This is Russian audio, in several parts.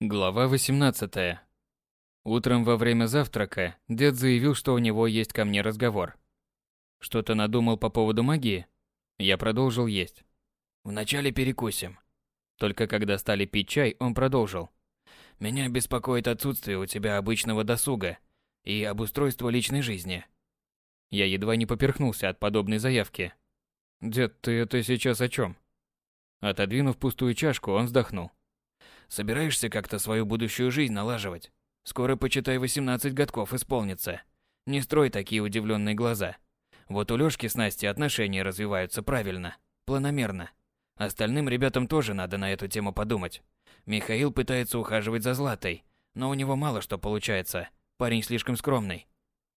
Глава 18. Утром во время завтрака дед заявил, что у него есть ко мне разговор. Что-то надумал по поводу магии? Я продолжил есть. Вначале перекусим. Только когда стали пить чай, он продолжил. Меня беспокоит отсутствие у тебя обычного досуга и обустройство личной жизни. Я едва не поперхнулся от подобной заявки. Дед, ты это сейчас о чем? Отодвинув пустую чашку, он вздохнул. Собираешься как-то свою будущую жизнь налаживать? Скоро, почитай, 18 годков исполнится. Не строй такие удивленные глаза. Вот у Лёшки с Настей отношения развиваются правильно, планомерно. Остальным ребятам тоже надо на эту тему подумать. Михаил пытается ухаживать за Златой, но у него мало что получается. Парень слишком скромный.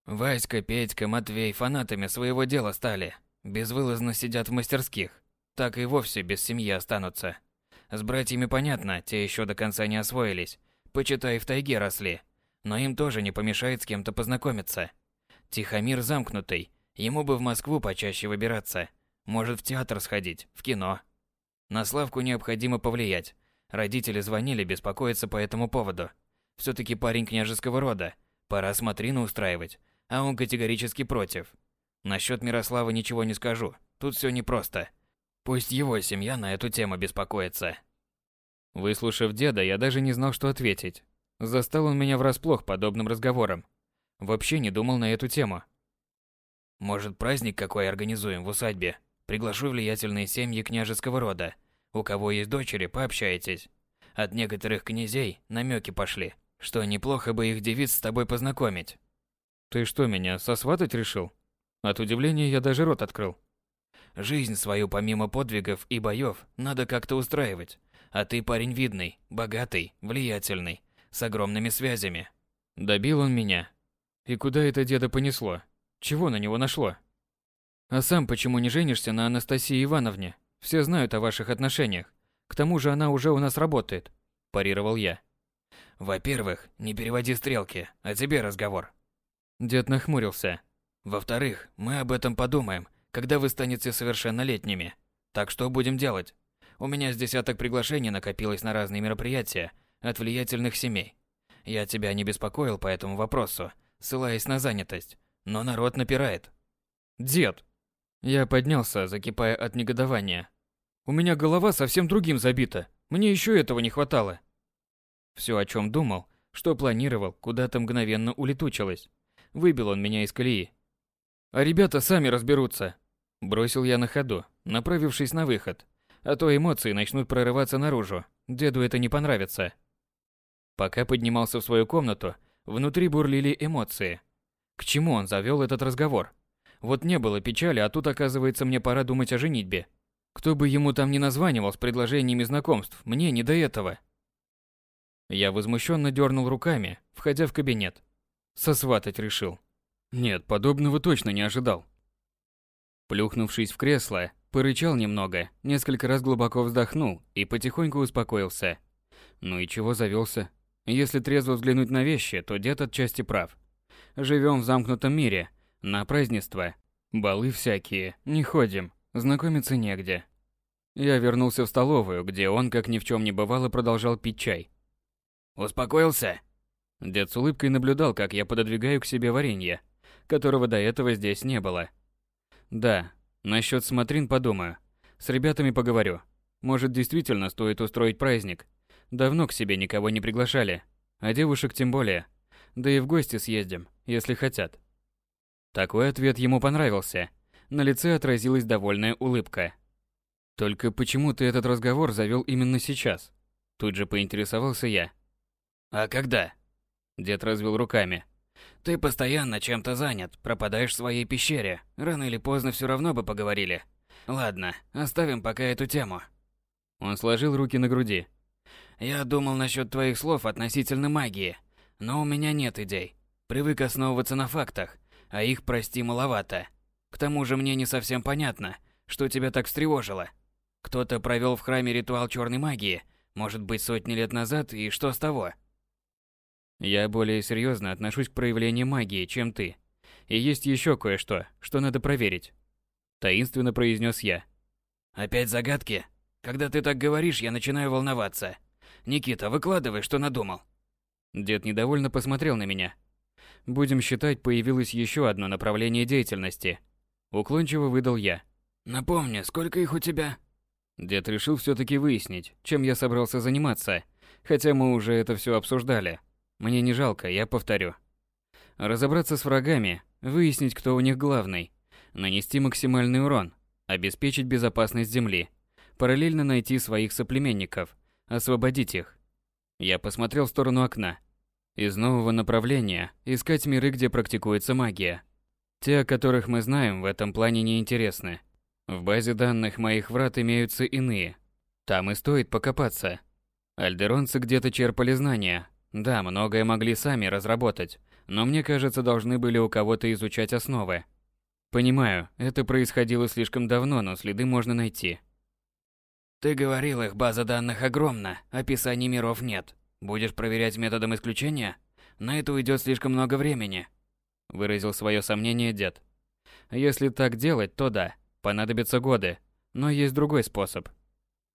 Васька, Петька, Матвей фанатами своего дела стали. Безвылазно сидят в мастерских. Так и вовсе без семьи останутся. С братьями понятно, те еще до конца не освоились. Почитай, в тайге росли. Но им тоже не помешает с кем-то познакомиться. Тихомир замкнутый. Ему бы в Москву почаще выбираться. Может, в театр сходить, в кино. На Славку необходимо повлиять. Родители звонили, беспокоиться по этому поводу. все таки парень княжеского рода. Пора смотрину устраивать. А он категорически против. Насчет Мирослава ничего не скажу. Тут все непросто. Пусть его семья на эту тему беспокоится. Выслушав деда, я даже не знал, что ответить. Застал он меня врасплох подобным разговором. Вообще не думал на эту тему. Может, праздник какой организуем в усадьбе? Приглашу влиятельные семьи княжеского рода. У кого есть дочери, пообщайтесь. От некоторых князей намеки пошли, что неплохо бы их девиц с тобой познакомить. Ты что, меня сосватать решил? От удивления я даже рот открыл. Жизнь свою помимо подвигов и боев надо как-то устраивать. А ты парень видный, богатый, влиятельный, с огромными связями. Добил он меня. И куда это деда понесло? Чего на него нашло? А сам почему не женишься на Анастасии Ивановне? Все знают о ваших отношениях. К тому же она уже у нас работает, парировал я. Во-первых, не переводи стрелки, о тебе разговор. Дед нахмурился. Во-вторых, мы об этом подумаем, когда вы станете совершеннолетними. Так что будем делать? У меня с десяток приглашений накопилось на разные мероприятия от влиятельных семей. Я тебя не беспокоил по этому вопросу, ссылаясь на занятость, но народ напирает. Дед. Я поднялся, закипая от негодования. У меня голова совсем другим забита. Мне еще этого не хватало. Все, о чем думал, что планировал, куда-то мгновенно улетучилось. Выбил он меня из колеи. А ребята сами разберутся. Бросил я на ходу, направившись на выход. А то эмоции начнут прорываться наружу. Деду это не понравится. Пока поднимался в свою комнату, внутри бурлили эмоции. К чему он завел этот разговор? Вот не было печали, а тут, оказывается, мне пора думать о женитьбе. Кто бы ему там ни названивал с предложениями знакомств, мне не до этого. Я возмущенно дернул руками, входя в кабинет. Сосватать решил. Нет, подобного точно не ожидал. Плюхнувшись в кресло, порычал немного, несколько раз глубоко вздохнул и потихоньку успокоился. Ну и чего завелся? Если трезво взглянуть на вещи, то дед отчасти прав. Живем в замкнутом мире, на празднества, балы всякие, не ходим, знакомиться негде. Я вернулся в столовую, где он, как ни в чем не бывало, продолжал пить чай. «Успокоился?» Дед с улыбкой наблюдал, как я пододвигаю к себе варенье которого до этого здесь не было. Да, насчет смотрин подумаю. С ребятами поговорю. Может, действительно стоит устроить праздник. Давно к себе никого не приглашали, а девушек тем более. Да и в гости съездим, если хотят. Такой ответ ему понравился. На лице отразилась довольная улыбка. Только почему ты этот разговор завел именно сейчас? Тут же поинтересовался я. А когда? Дед развел руками. Ты постоянно чем-то занят, пропадаешь в своей пещере. Рано или поздно все равно бы поговорили. Ладно, оставим пока эту тему. Он сложил руки на груди. Я думал насчет твоих слов относительно магии, но у меня нет идей. Привык основываться на фактах, а их, прости, маловато. К тому же мне не совсем понятно, что тебя так встревожило. Кто-то провел в храме ритуал черной магии, может быть, сотни лет назад, и что с того? Я более серьезно отношусь к проявлению магии, чем ты. И есть еще кое-что, что надо проверить. Таинственно произнес я. Опять загадки? Когда ты так говоришь, я начинаю волноваться. Никита, выкладывай, что надумал. Дед недовольно посмотрел на меня. Будем считать, появилось еще одно направление деятельности. Уклончиво выдал я. Напомни, сколько их у тебя? Дед решил все-таки выяснить, чем я собрался заниматься, хотя мы уже это все обсуждали. Мне не жалко, я повторю. Разобраться с врагами, выяснить, кто у них главный, нанести максимальный урон, обеспечить безопасность Земли, параллельно найти своих соплеменников, освободить их. Я посмотрел в сторону окна. Из нового направления искать миры, где практикуется магия. Те, о которых мы знаем, в этом плане не интересны. В базе данных моих врат имеются иные. Там и стоит покопаться. Альдеронцы где-то черпали знания. Да, многое могли сами разработать, но мне кажется, должны были у кого-то изучать основы. Понимаю, это происходило слишком давно, но следы можно найти. Ты говорил, их база данных огромна, описаний миров нет. Будешь проверять методом исключения? На это уйдет слишком много времени. Выразил свое сомнение дед. Если так делать, то да, понадобятся годы. Но есть другой способ.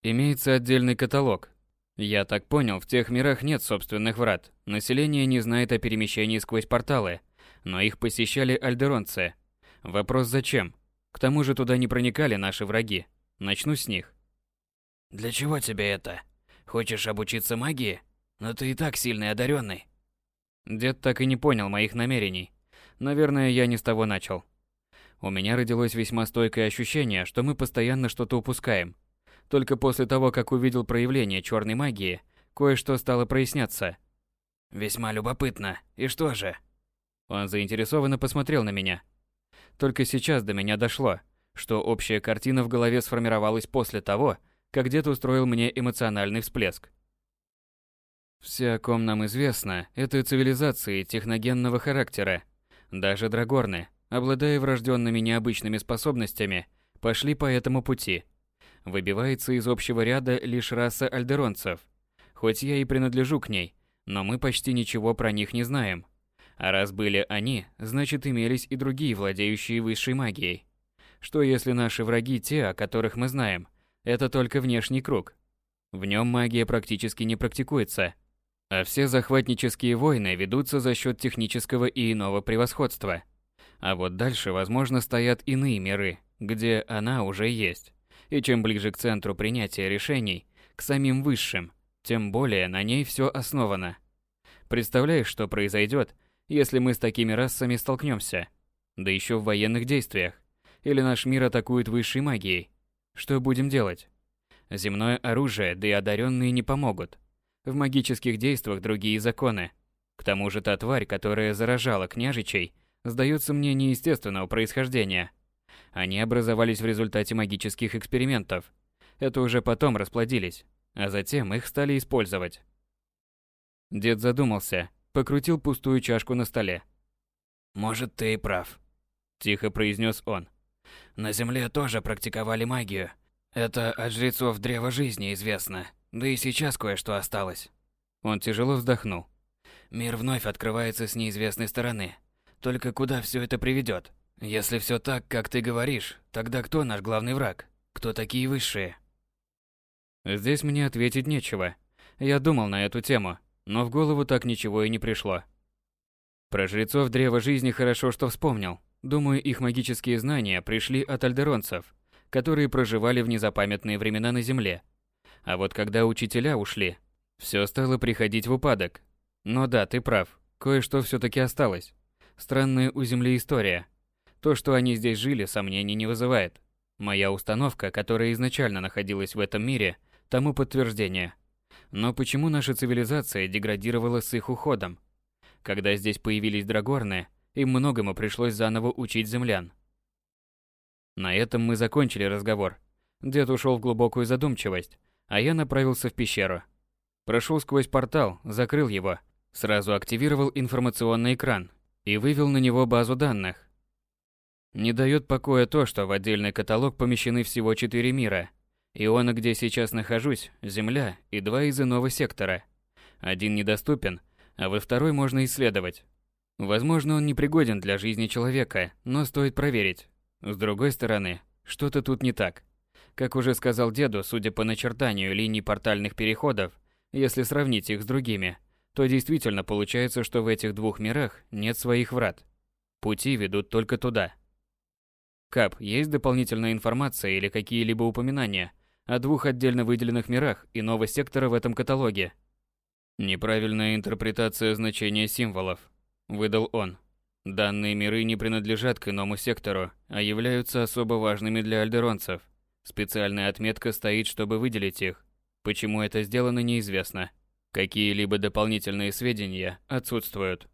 Имеется отдельный каталог. Я так понял, в тех мирах нет собственных врат. Население не знает о перемещении сквозь порталы. Но их посещали альдеронцы. Вопрос зачем? К тому же туда не проникали наши враги. Начну с них. Для чего тебе это? Хочешь обучиться магии? Но ты и так сильный одаренный. Дед так и не понял моих намерений. Наверное, я не с того начал. У меня родилось весьма стойкое ощущение, что мы постоянно что-то упускаем. Только после того, как увидел проявление черной магии, кое-что стало проясняться. Весьма любопытно. И что же? Он заинтересованно посмотрел на меня. Только сейчас до меня дошло, что общая картина в голове сформировалась после того, как дед устроил мне эмоциональный всплеск. Все, о ком нам известно, это цивилизации техногенного характера. Даже драгорны, обладая врожденными необычными способностями, пошли по этому пути. Выбивается из общего ряда лишь раса альдеронцев. Хоть я и принадлежу к ней, но мы почти ничего про них не знаем. А раз были они, значит имелись и другие, владеющие высшей магией. Что если наши враги те, о которых мы знаем, это только внешний круг? В нем магия практически не практикуется. А все захватнические войны ведутся за счет технического и иного превосходства – а вот дальше, возможно, стоят иные миры, где она уже есть. И чем ближе к центру принятия решений, к самим высшим, тем более на ней все основано. Представляешь, что произойдет, если мы с такими расами столкнемся? Да еще в военных действиях. Или наш мир атакует высшей магией. Что будем делать? Земное оружие, да и одаренные не помогут. В магических действиях другие законы. К тому же та тварь, которая заражала княжичей, сдаются мне неестественного происхождения. Они образовались в результате магических экспериментов. Это уже потом расплодились, а затем их стали использовать. Дед задумался, покрутил пустую чашку на столе. «Может, ты и прав», – тихо произнес он. «На Земле тоже практиковали магию. Это от жрецов Древа Жизни известно, да и сейчас кое-что осталось». Он тяжело вздохнул. «Мир вновь открывается с неизвестной стороны, только куда все это приведет? Если все так, как ты говоришь, тогда кто наш главный враг? Кто такие высшие? Здесь мне ответить нечего. Я думал на эту тему, но в голову так ничего и не пришло. Про жрецов Древа Жизни хорошо, что вспомнил. Думаю, их магические знания пришли от альдеронцев, которые проживали в незапамятные времена на Земле. А вот когда учителя ушли, все стало приходить в упадок. Но да, ты прав, кое-что все таки осталось. Странная у Земли история. То, что они здесь жили, сомнений не вызывает. Моя установка, которая изначально находилась в этом мире, тому подтверждение. Но почему наша цивилизация деградировала с их уходом? Когда здесь появились драгорны, им многому пришлось заново учить землян. На этом мы закончили разговор. Дед ушел в глубокую задумчивость, а я направился в пещеру. Прошел сквозь портал, закрыл его, сразу активировал информационный экран и вывел на него базу данных. Не дает покоя то, что в отдельный каталог помещены всего четыре мира. Иона, где сейчас нахожусь, Земля и два из иного сектора. Один недоступен, а во второй можно исследовать. Возможно, он непригоден для жизни человека, но стоит проверить. С другой стороны, что-то тут не так. Как уже сказал деду, судя по начертанию линий портальных переходов, Если сравнить их с другими, то действительно получается, что в этих двух мирах нет своих врат. Пути ведут только туда. Кап, есть дополнительная информация или какие-либо упоминания о двух отдельно выделенных мирах иного сектора в этом каталоге? Неправильная интерпретация значения символов, выдал он. Данные миры не принадлежат к иному сектору, а являются особо важными для альдеронцев. Специальная отметка стоит, чтобы выделить их. Почему это сделано, неизвестно. Какие-либо дополнительные сведения отсутствуют.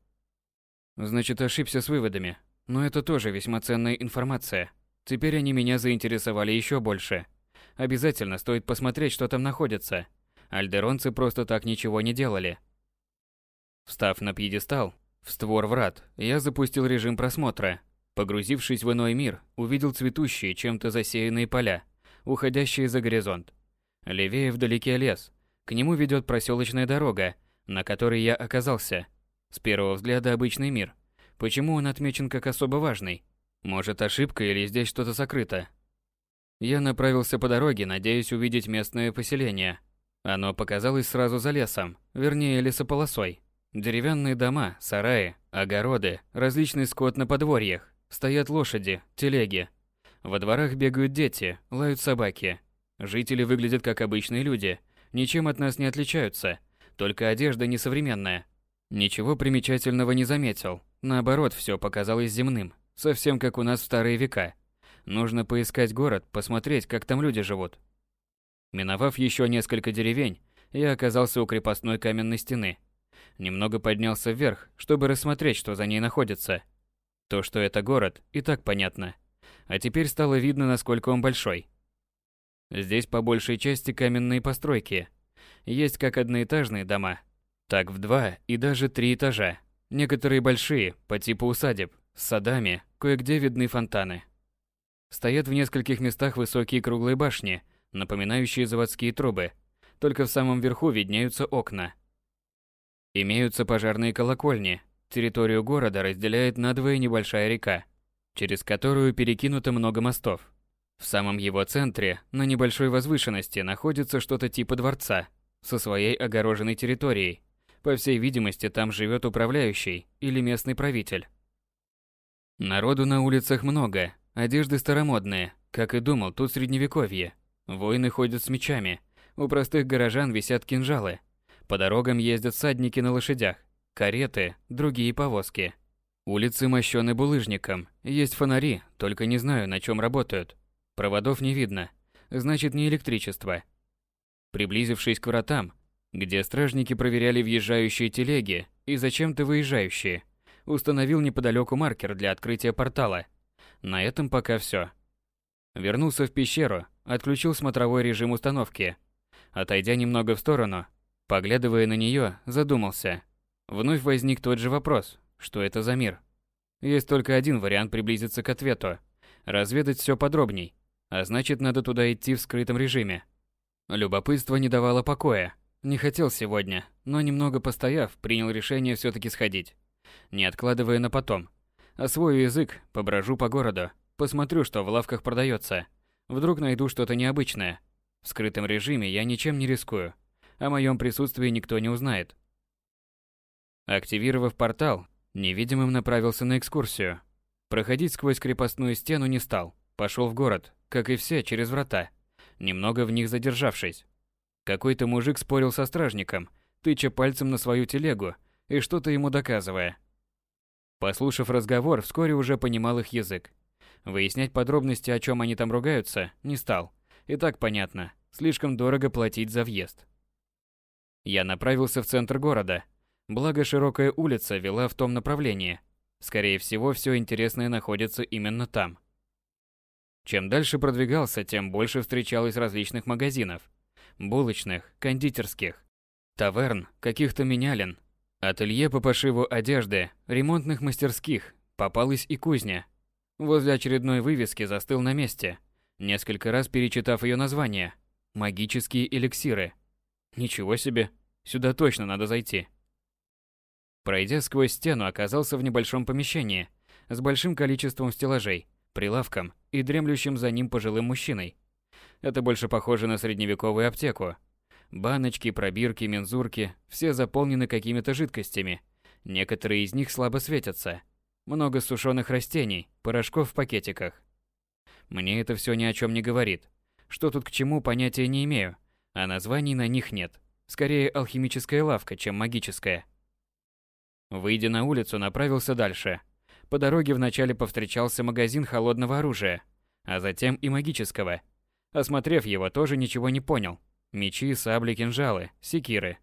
Значит, ошибся с выводами. Но это тоже весьма ценная информация. Теперь они меня заинтересовали еще больше. Обязательно стоит посмотреть, что там находится. Альдеронцы просто так ничего не делали. Встав на пьедестал, в створ врат, я запустил режим просмотра. Погрузившись в иной мир, увидел цветущие, чем-то засеянные поля, уходящие за горизонт. Левее вдалеке лес. К нему ведет проселочная дорога, на которой я оказался. С первого взгляда обычный мир. Почему он отмечен как особо важный? Может, ошибка или здесь что-то сокрыто? Я направился по дороге, надеясь увидеть местное поселение. Оно показалось сразу за лесом, вернее лесополосой. Деревянные дома, сараи, огороды, различный скот на подворьях. Стоят лошади, телеги. Во дворах бегают дети, лают собаки. Жители выглядят как обычные люди, ничем от нас не отличаются, только одежда несовременная. Ничего примечательного не заметил. Наоборот, все показалось земным, совсем как у нас в старые века. Нужно поискать город, посмотреть, как там люди живут. Миновав еще несколько деревень, я оказался у крепостной каменной стены. Немного поднялся вверх, чтобы рассмотреть, что за ней находится. То, что это город, и так понятно. А теперь стало видно, насколько он большой. Здесь по большей части каменные постройки. Есть как одноэтажные дома, так в два и даже три этажа. Некоторые большие, по типу усадеб, с садами, кое-где видны фонтаны. Стоят в нескольких местах высокие круглые башни, напоминающие заводские трубы, только в самом верху виднеются окна. Имеются пожарные колокольни. Территорию города разделяет надвое небольшая река, через которую перекинуто много мостов. В самом его центре, на небольшой возвышенности, находится что-то типа дворца со своей огороженной территорией, по всей видимости, там живет управляющий или местный правитель. Народу на улицах много, одежды старомодные. Как и думал, тут средневековье. Воины ходят с мечами, у простых горожан висят кинжалы. По дорогам ездят садники на лошадях, кареты, другие повозки. Улицы мощены булыжником, есть фонари, только не знаю, на чем работают. Проводов не видно, значит не электричество. Приблизившись к вратам, где стражники проверяли въезжающие телеги и зачем-то выезжающие. Установил неподалеку маркер для открытия портала. На этом пока все. Вернулся в пещеру, отключил смотровой режим установки. Отойдя немного в сторону, поглядывая на нее, задумался. Вновь возник тот же вопрос, что это за мир. Есть только один вариант приблизиться к ответу. Разведать все подробней. А значит, надо туда идти в скрытом режиме. Любопытство не давало покоя. Не хотел сегодня, но немного постояв, принял решение все-таки сходить. Не откладывая на потом. Освою язык, поброжу по городу, посмотрю, что в лавках продается. Вдруг найду что-то необычное. В скрытом режиме я ничем не рискую. О моем присутствии никто не узнает. Активировав портал, невидимым направился на экскурсию. Проходить сквозь крепостную стену не стал. Пошел в город, как и все, через врата, немного в них задержавшись. Какой-то мужик спорил со стражником, тыча пальцем на свою телегу и что-то ему доказывая. Послушав разговор, вскоре уже понимал их язык. Выяснять подробности, о чем они там ругаются, не стал. И так понятно, слишком дорого платить за въезд. Я направился в центр города. Благо, широкая улица вела в том направлении. Скорее всего, все интересное находится именно там. Чем дальше продвигался, тем больше встречалось различных магазинов булочных, кондитерских, таверн, каких-то менялин, ателье по пошиву одежды, ремонтных мастерских, попалась и кузня. Возле очередной вывески застыл на месте, несколько раз перечитав ее название. Магические эликсиры. Ничего себе, сюда точно надо зайти. Пройдя сквозь стену, оказался в небольшом помещении с большим количеством стеллажей, прилавком и дремлющим за ним пожилым мужчиной. Это больше похоже на средневековую аптеку. Баночки, пробирки, мензурки – все заполнены какими-то жидкостями. Некоторые из них слабо светятся. Много сушеных растений, порошков в пакетиках. Мне это все ни о чем не говорит. Что тут к чему, понятия не имею. А названий на них нет. Скорее алхимическая лавка, чем магическая. Выйдя на улицу, направился дальше. По дороге вначале повстречался магазин холодного оружия, а затем и магического. Осмотрев его, тоже ничего не понял. Мечи, сабли, кинжалы, секиры.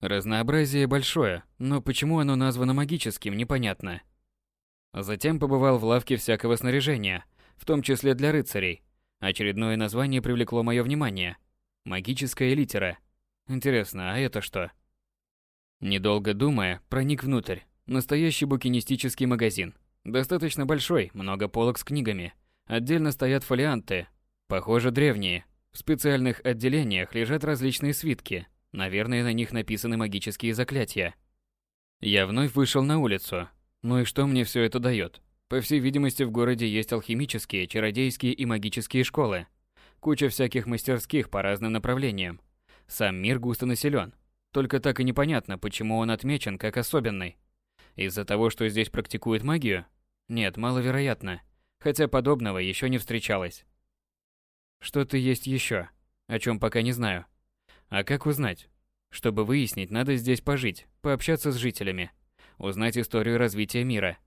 Разнообразие большое, но почему оно названо магическим, непонятно. Затем побывал в лавке всякого снаряжения, в том числе для рыцарей. Очередное название привлекло мое внимание. Магическая литера. Интересно, а это что? Недолго думая, проник внутрь. Настоящий букинистический магазин. Достаточно большой, много полок с книгами. Отдельно стоят фолианты. Похоже, древние, в специальных отделениях лежат различные свитки. Наверное, на них написаны магические заклятия. Я вновь вышел на улицу. Ну и что мне все это дает? По всей видимости, в городе есть алхимические, чародейские и магические школы. Куча всяких мастерских по разным направлениям. Сам мир густо населен. Только так и непонятно, почему он отмечен как особенный. Из-за того, что здесь практикуют магию? Нет, маловероятно. Хотя подобного еще не встречалось. Что-то есть еще, о чем пока не знаю. А как узнать? Чтобы выяснить, надо здесь пожить, пообщаться с жителями, узнать историю развития мира,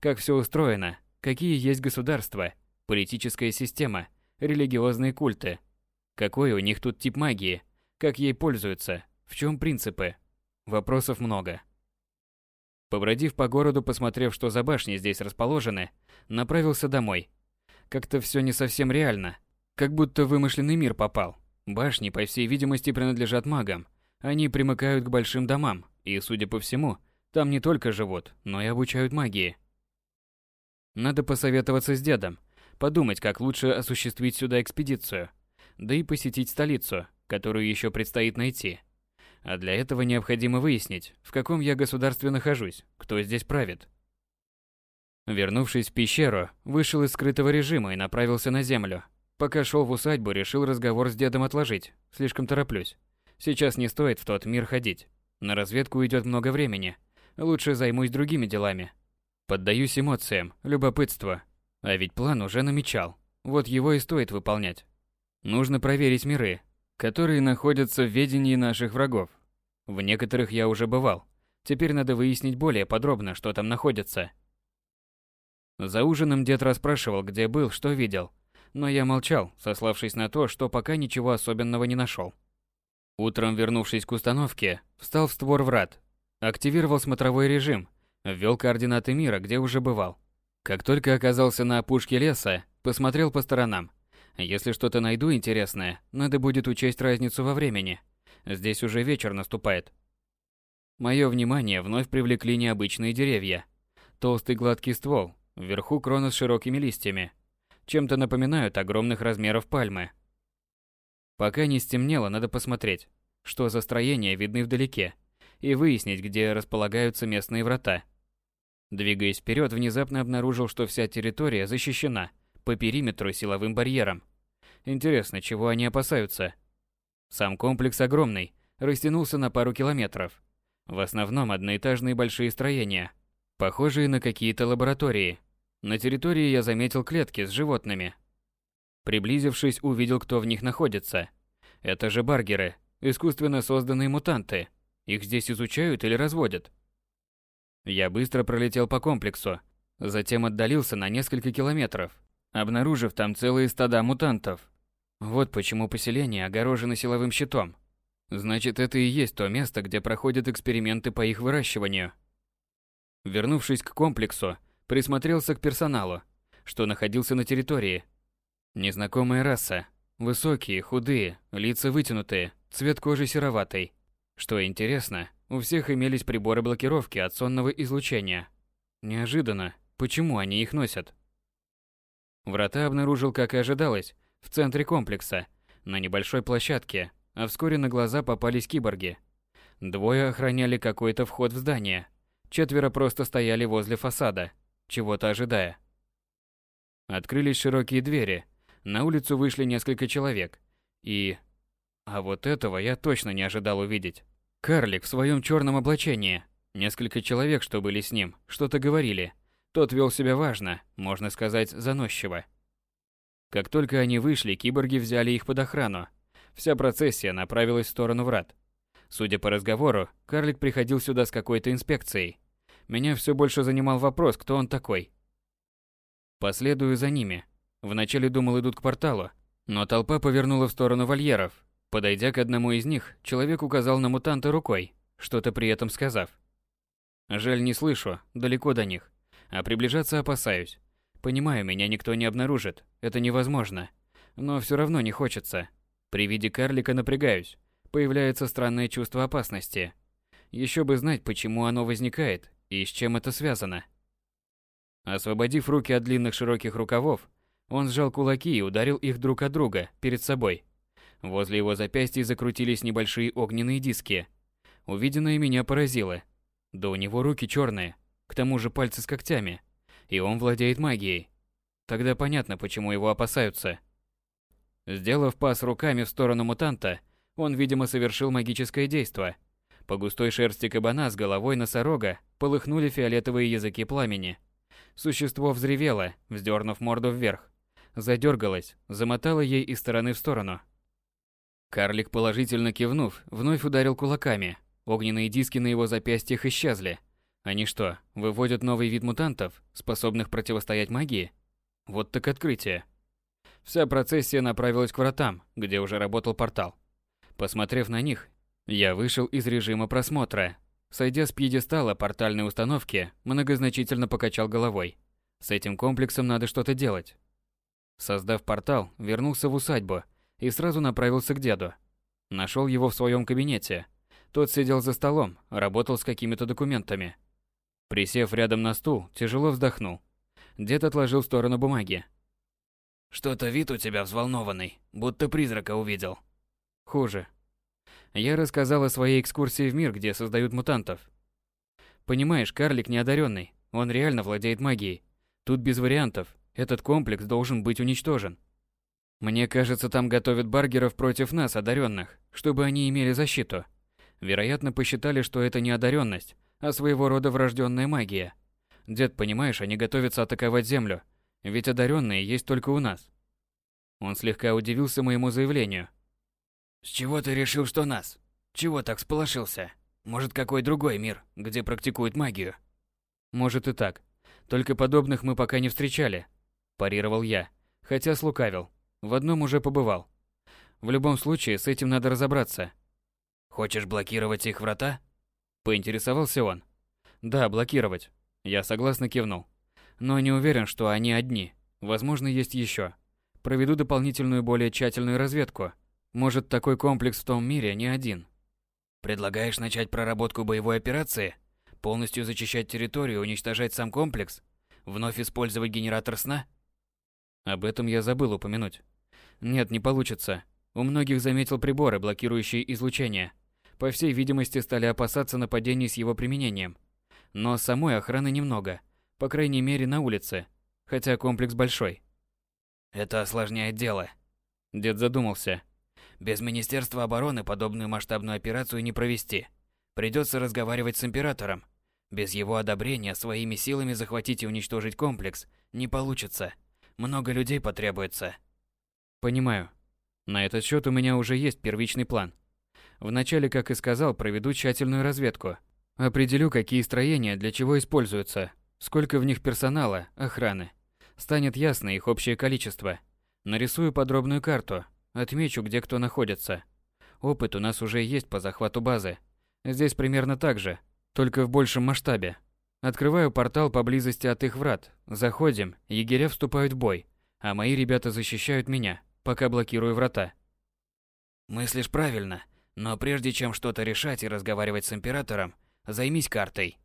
как все устроено, какие есть государства, политическая система, религиозные культы, какой у них тут тип магии, как ей пользуются, в чем принципы. Вопросов много. Побродив по городу, посмотрев, что за башни здесь расположены, направился домой. Как-то все не совсем реально, как будто вымышленный мир попал. Башни, по всей видимости, принадлежат магам. Они примыкают к большим домам, и, судя по всему, там не только живут, но и обучают магии. Надо посоветоваться с дедом, подумать, как лучше осуществить сюда экспедицию, да и посетить столицу, которую еще предстоит найти. А для этого необходимо выяснить, в каком я государстве нахожусь, кто здесь правит. Вернувшись в пещеру, вышел из скрытого режима и направился на землю, Пока шел в усадьбу, решил разговор с дедом отложить. Слишком тороплюсь. Сейчас не стоит в тот мир ходить. На разведку уйдет много времени. Лучше займусь другими делами. Поддаюсь эмоциям, любопытству. А ведь план уже намечал. Вот его и стоит выполнять. Нужно проверить миры, которые находятся в ведении наших врагов. В некоторых я уже бывал. Теперь надо выяснить более подробно, что там находится. За ужином дед расспрашивал, где был, что видел – но я молчал, сославшись на то, что пока ничего особенного не нашел. Утром, вернувшись к установке, встал в створ врат, активировал смотровой режим, ввел координаты мира, где уже бывал. Как только оказался на опушке леса, посмотрел по сторонам. Если что-то найду интересное, надо будет учесть разницу во времени. Здесь уже вечер наступает. Мое внимание вновь привлекли необычные деревья. Толстый гладкий ствол, вверху крона с широкими листьями, чем-то напоминают огромных размеров пальмы. Пока не стемнело, надо посмотреть, что за строения видны вдалеке, и выяснить, где располагаются местные врата. Двигаясь вперед, внезапно обнаружил, что вся территория защищена по периметру силовым барьером. Интересно, чего они опасаются? Сам комплекс огромный, растянулся на пару километров. В основном одноэтажные большие строения, похожие на какие-то лаборатории, на территории я заметил клетки с животными. Приблизившись, увидел, кто в них находится. Это же баргеры, искусственно созданные мутанты. Их здесь изучают или разводят? Я быстро пролетел по комплексу, затем отдалился на несколько километров, обнаружив там целые стада мутантов. Вот почему поселение огорожено силовым щитом. Значит, это и есть то место, где проходят эксперименты по их выращиванию. Вернувшись к комплексу, Присмотрелся к персоналу, что находился на территории. Незнакомая раса. Высокие, худые, лица вытянутые, цвет кожи сероватый. Что интересно, у всех имелись приборы блокировки от сонного излучения. Неожиданно, почему они их носят? Врата обнаружил, как и ожидалось, в центре комплекса, на небольшой площадке, а вскоре на глаза попались киборги. Двое охраняли какой-то вход в здание, четверо просто стояли возле фасада чего-то ожидая. Открылись широкие двери, на улицу вышли несколько человек, и... А вот этого я точно не ожидал увидеть. Карлик в своем черном облачении. Несколько человек, что были с ним, что-то говорили. Тот вел себя важно, можно сказать, заносчиво. Как только они вышли, киборги взяли их под охрану. Вся процессия направилась в сторону врат. Судя по разговору, карлик приходил сюда с какой-то инспекцией. Меня все больше занимал вопрос, кто он такой. Последую за ними. Вначале думал, идут к порталу, но толпа повернула в сторону вольеров. Подойдя к одному из них, человек указал на мутанта рукой, что-то при этом сказав. Жаль, не слышу, далеко до них. А приближаться опасаюсь. Понимаю, меня никто не обнаружит, это невозможно. Но все равно не хочется. При виде карлика напрягаюсь. Появляется странное чувство опасности. Еще бы знать, почему оно возникает и с чем это связано. Освободив руки от длинных широких рукавов, он сжал кулаки и ударил их друг от друга перед собой. Возле его запястья закрутились небольшие огненные диски. Увиденное меня поразило. Да у него руки черные, к тому же пальцы с когтями. И он владеет магией. Тогда понятно, почему его опасаются. Сделав пас руками в сторону мутанта, он, видимо, совершил магическое действие. По густой шерсти кабана с головой носорога полыхнули фиолетовые языки пламени. Существо взревело, вздернув морду вверх. Задергалось, замотало ей из стороны в сторону. Карлик, положительно кивнув, вновь ударил кулаками. Огненные диски на его запястьях исчезли. Они что, выводят новый вид мутантов, способных противостоять магии? Вот так открытие. Вся процессия направилась к вратам, где уже работал портал. Посмотрев на них, я вышел из режима просмотра. Сойдя с пьедестала портальной установки, многозначительно покачал головой. С этим комплексом надо что-то делать. Создав портал, вернулся в усадьбу и сразу направился к деду. Нашел его в своем кабинете. Тот сидел за столом, работал с какими-то документами. Присев рядом на стул, тяжело вздохнул. Дед отложил в сторону бумаги. «Что-то вид у тебя взволнованный, будто призрака увидел». Хуже. Я рассказал о своей экскурсии в мир, где создают мутантов. Понимаешь, карлик неодаренный, он реально владеет магией. Тут без вариантов, этот комплекс должен быть уничтожен. Мне кажется, там готовят баргеров против нас, одаренных, чтобы они имели защиту. Вероятно, посчитали, что это не одаренность, а своего рода врожденная магия. Дед, понимаешь, они готовятся атаковать Землю, ведь одаренные есть только у нас. Он слегка удивился моему заявлению, с чего ты решил, что нас? Чего так сполошился? Может, какой другой мир, где практикуют магию? Может и так. Только подобных мы пока не встречали. Парировал я, хотя слукавил. В одном уже побывал. В любом случае, с этим надо разобраться. Хочешь блокировать их врата? Поинтересовался он. Да, блокировать. Я согласно кивнул. Но не уверен, что они одни. Возможно, есть еще. Проведу дополнительную, более тщательную разведку может, такой комплекс в том мире не один. Предлагаешь начать проработку боевой операции? Полностью зачищать территорию, уничтожать сам комплекс? Вновь использовать генератор сна? Об этом я забыл упомянуть. Нет, не получится. У многих заметил приборы, блокирующие излучение. По всей видимости, стали опасаться нападений с его применением. Но самой охраны немного. По крайней мере, на улице. Хотя комплекс большой. Это осложняет дело. Дед задумался. Без Министерства обороны подобную масштабную операцию не провести. Придется разговаривать с императором. Без его одобрения своими силами захватить и уничтожить комплекс не получится. Много людей потребуется. Понимаю. На этот счет у меня уже есть первичный план. Вначале, как и сказал, проведу тщательную разведку. Определю, какие строения для чего используются, сколько в них персонала, охраны. Станет ясно их общее количество. Нарисую подробную карту, Отмечу, где кто находится. Опыт у нас уже есть по захвату базы. Здесь примерно так же, только в большем масштабе. Открываю портал поблизости от их врат. Заходим, егеря вступают в бой, а мои ребята защищают меня, пока блокирую врата. Мыслишь правильно, но прежде чем что-то решать и разговаривать с императором, займись картой.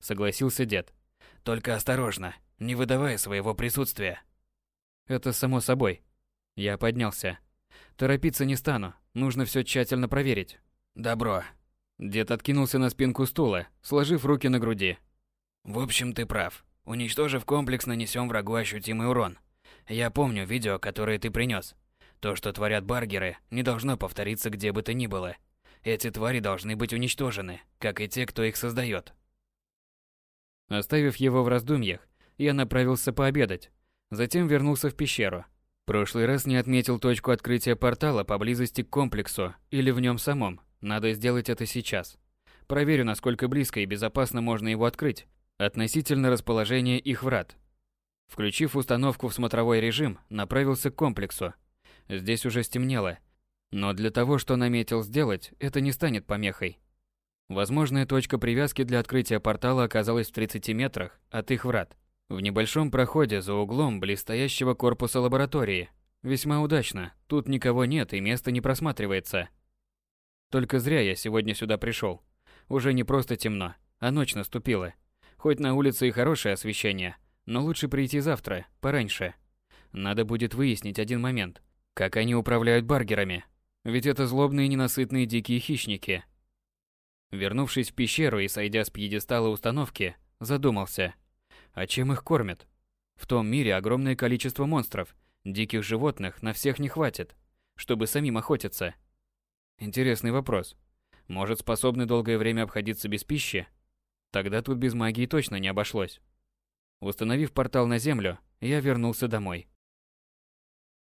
Согласился дед. Только осторожно, не выдавая своего присутствия. Это само собой. Я поднялся. Торопиться не стану, нужно все тщательно проверить. Добро. Дед откинулся на спинку стула, сложив руки на груди. В общем, ты прав. Уничтожив комплекс, нанесем врагу ощутимый урон. Я помню видео, которое ты принес. То, что творят баргеры, не должно повториться где бы то ни было. Эти твари должны быть уничтожены, как и те, кто их создает. Оставив его в раздумьях, я направился пообедать. Затем вернулся в пещеру. Прошлый раз не отметил точку открытия портала поблизости к комплексу или в нем самом. Надо сделать это сейчас. Проверю, насколько близко и безопасно можно его открыть, относительно расположения их врат. Включив установку в смотровой режим, направился к комплексу. Здесь уже стемнело, но для того, что наметил сделать, это не станет помехой. Возможная точка привязки для открытия портала оказалась в 30 метрах от их врат. В небольшом проходе за углом близстоящего корпуса лаборатории. Весьма удачно, тут никого нет и место не просматривается. Только зря я сегодня сюда пришел. Уже не просто темно, а ночь наступила. Хоть на улице и хорошее освещение, но лучше прийти завтра, пораньше. Надо будет выяснить один момент. Как они управляют баргерами. Ведь это злобные ненасытные дикие хищники. Вернувшись в пещеру и сойдя с пьедестала установки, задумался. А чем их кормят? В том мире огромное количество монстров. Диких животных на всех не хватит, чтобы самим охотиться. Интересный вопрос. Может, способны долгое время обходиться без пищи? Тогда тут без магии точно не обошлось. Установив портал на землю, я вернулся домой.